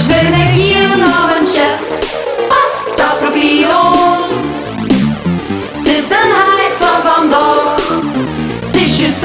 Wynegirun av en köttpastaprofil Tills den här förvand av Dishes